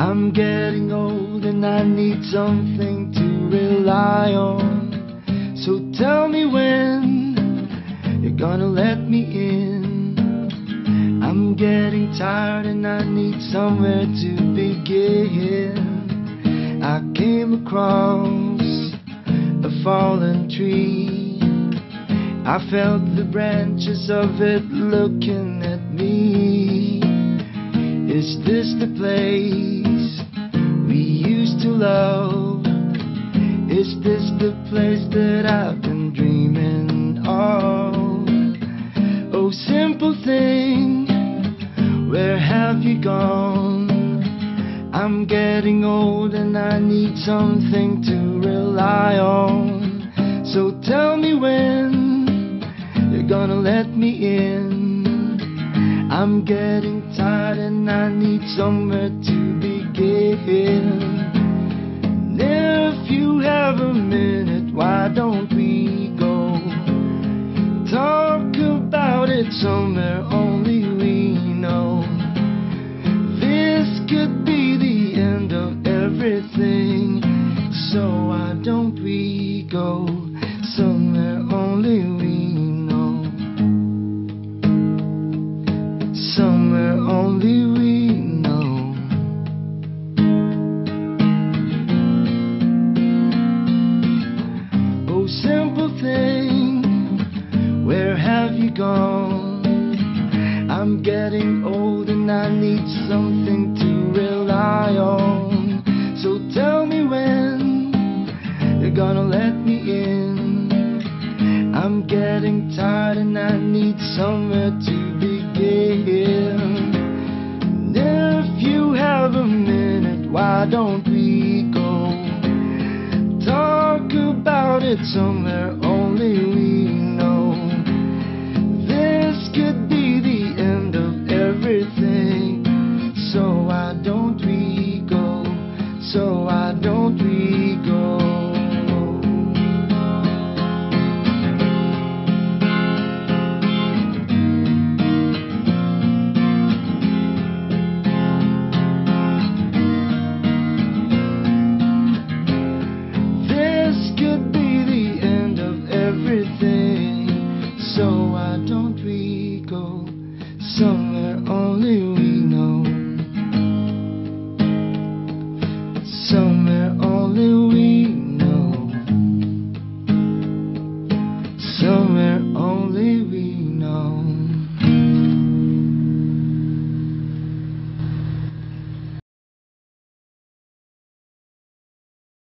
I'm getting old and I need something to rely on. So tell me when you're gonna let me in. I'm getting tired and I need somewhere to begin. I came across a fallen tree. I felt the branches of it looking at me. Is this the place we used to love? Is this the place that I've been dreaming of? Oh, simple thing, where have you gone? I'm getting old and I need something to rely on. I'm getting tired and I need somewhere to begin. If you have a minute, why don't we go talk about it somewhere Somewhere only we know. Oh, simple thing, where have you gone? I'm getting old and I need something to rely on. So tell getting tired and I need somewhere to begin. And if you have a minute, why don't we go talk about it somewhere only we